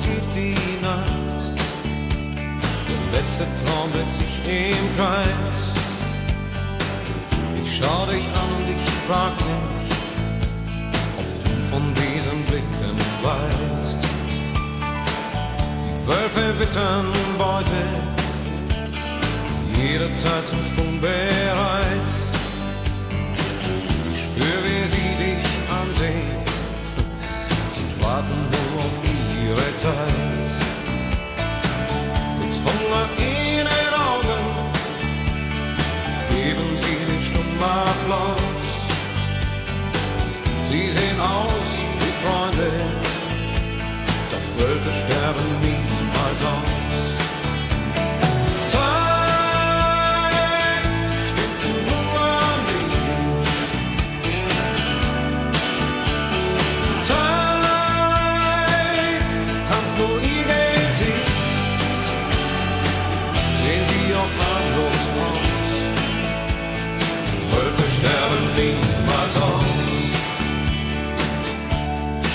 Geht die Nacht, der letzte Traum dreht sich im Kreis. Ich schau dich an und ich frag mich, ob du von diesen Blicken weißt. Die Wölfe wittern Beute, jederzeit zum Sprung bereit. Ich spür, wie sie dich ansehen, sie warten Zeit. Mit Hunger in den Augen geben sie den stummen Applaus. Sie sehen aus wie Freunde, doch Wölfe sterben niemals aus.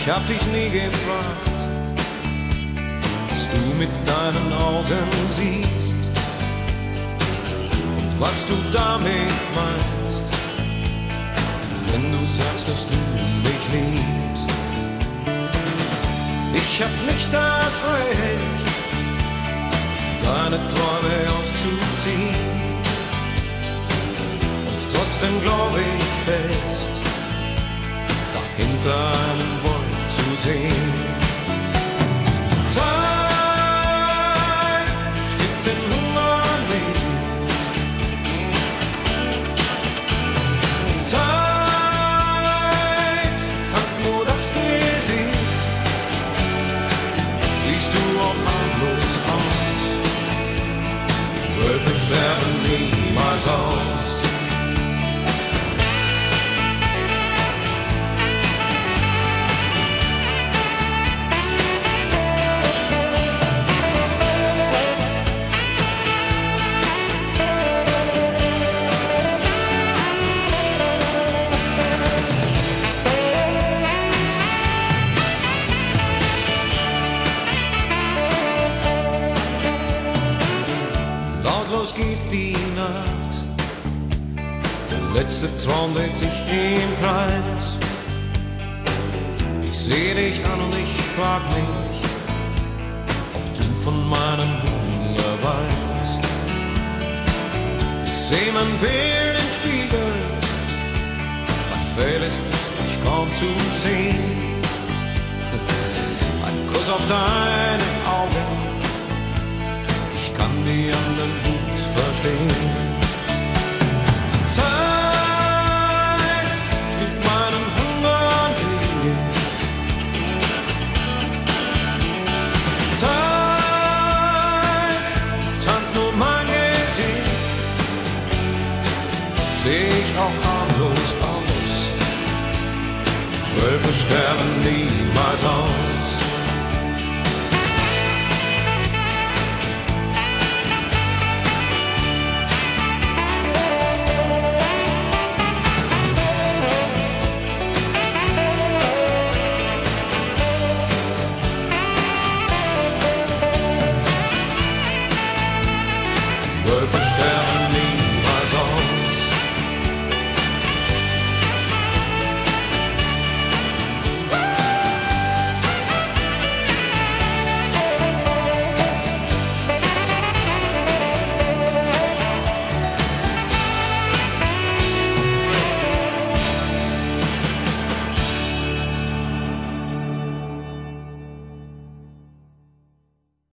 Ich hab dich nie gefragt, was du mit deinen Augen siehst und was du damit meinst, wenn du sagst, dass du mich liebst. Ich hab nicht das Recht, deine Träume auszuziehen. Und trotzdem glaube ich fest, dahinter dream. Geht die Nacht, der letzte Traum dreht sich im Kreis. Ich seh dich an und ich frag mich, ob du von meinem Hunger weißt. Ich seh mein Bild im Spiegel, mein Fell ist nicht kaum zu sehen. Ein Kuss auf deine Augen ich kann die anderen verstehen. Wölfe sterben niemals aus.